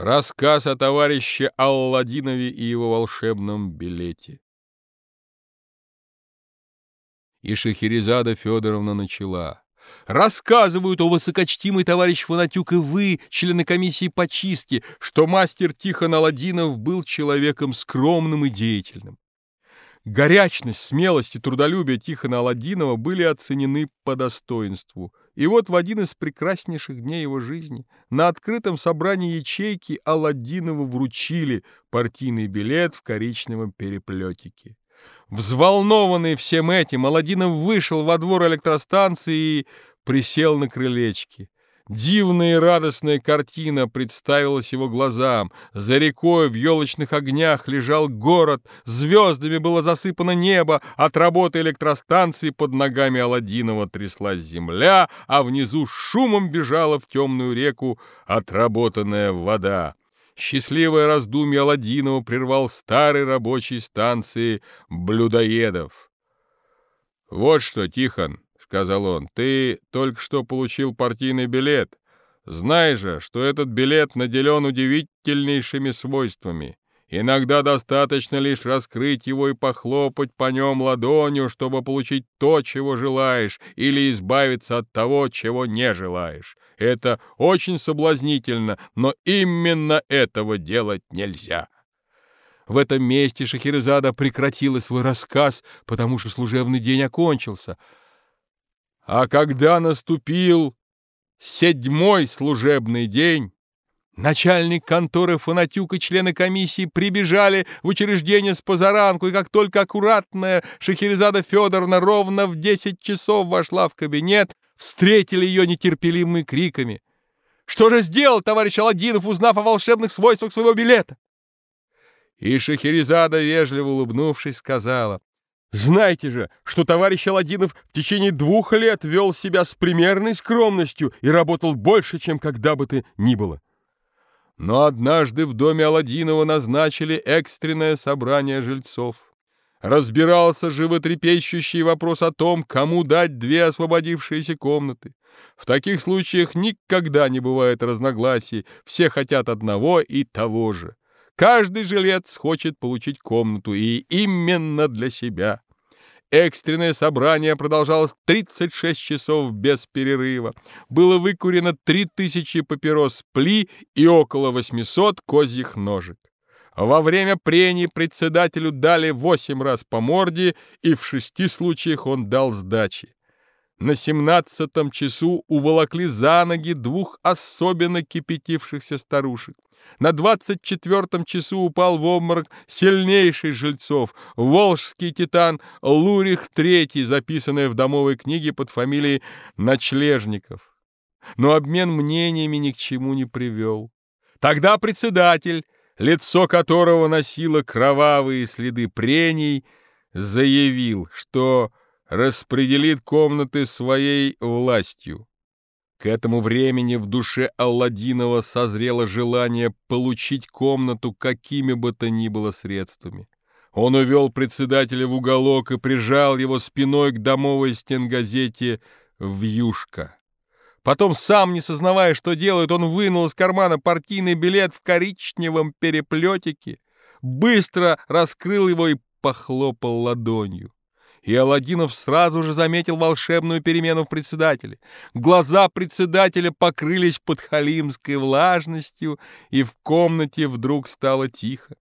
Рассказ о товарище Алладинове и его волшебном билете. И Шахерезада Федоровна начала. Рассказывают, о высокочтимый товарищ Фанатюк, и вы, члены комиссии по чистке, что мастер Тихон Аладдинов был человеком скромным и деятельным. Горячность, смелость и трудолюбие Тихона Аладдинова были оценены по достоинству. И вот в один из прекраснейших дней его жизни на открытом собрании ячейки Аладдинову вручили партийный билет в коричневом переплетике. Взволнованный всем этим, Аладдинов вышел во двор электростанции и присел на крылечке. Дивная и радостная картина представилась его глазам. За рекой в елочных огнях лежал город, звездами было засыпано небо, от работы электростанции под ногами Аладдинова тряслась земля, а внизу шумом бежала в темную реку отработанная вода. Счастливое раздумье Аладдинова прервал старой рабочей станции блюдоедов. «Вот что, Тихон!» Сказал он, — «ты только что получил партийный билет. Знай же, что этот билет наделен удивительнейшими свойствами. Иногда достаточно лишь раскрыть его и похлопать по нем ладонью, чтобы получить то, чего желаешь, или избавиться от того, чего не желаешь. Это очень соблазнительно, но именно этого делать нельзя». В этом месте Шахерезада прекратила свой рассказ, потому что служебный день окончился — а когда наступил седьмой служебный день, начальник конторы Фанатюк и члены комиссии прибежали в учреждение с позаранку, и как только аккуратная Шахерезада Федоровна ровно в десять часов вошла в кабинет, встретили ее нетерпеливыми криками. «Что же сделал товарищ Аладдинов, узнав о волшебных свойствах своего билета?» И Шахерезада, вежливо улыбнувшись, сказала, знаете же, что товарищ Аладдинов в течение двух лет вел себя с примерной скромностью и работал больше, чем когда бы то ни было. Но однажды в доме Аладдинова назначили экстренное собрание жильцов. Разбирался животрепещущий вопрос о том, кому дать две освободившиеся комнаты. В таких случаях никогда не бывает разногласий, все хотят одного и того же. Каждый жилец хочет получить комнату, и именно для себя. Экстренное собрание продолжалось 36 часов без перерыва. Было выкурено 3000 папирос пли и около 800 козьих ножек. Во время прений председателю дали 8 раз по морде, и в шести случаях он дал сдачи. На семнадцатом часу уволокли за ноги двух особенно кипятившихся старушек. На двадцать четвертом часу упал в обморок сильнейший жильцов, волжский титан Лурих III, записанный в домовой книге под фамилией Ночлежников. Но обмен мнениями ни к чему не привел. Тогда председатель, лицо которого носило кровавые следы прений, заявил, что распределит комнаты своей властью. К этому времени в душе Алладинова созрело желание получить комнату какими бы то ни было средствами. Он увел председателя в уголок и прижал его спиной к домовой стенгазете «Вьюшка». Потом, сам не сознавая, что делает, он вынул из кармана партийный билет в коричневом переплетике, быстро раскрыл его и похлопал ладонью и Аладдинов сразу же заметил волшебную перемену в председателе. Глаза председателя покрылись подхалимской влажностью, и в комнате вдруг стало тихо.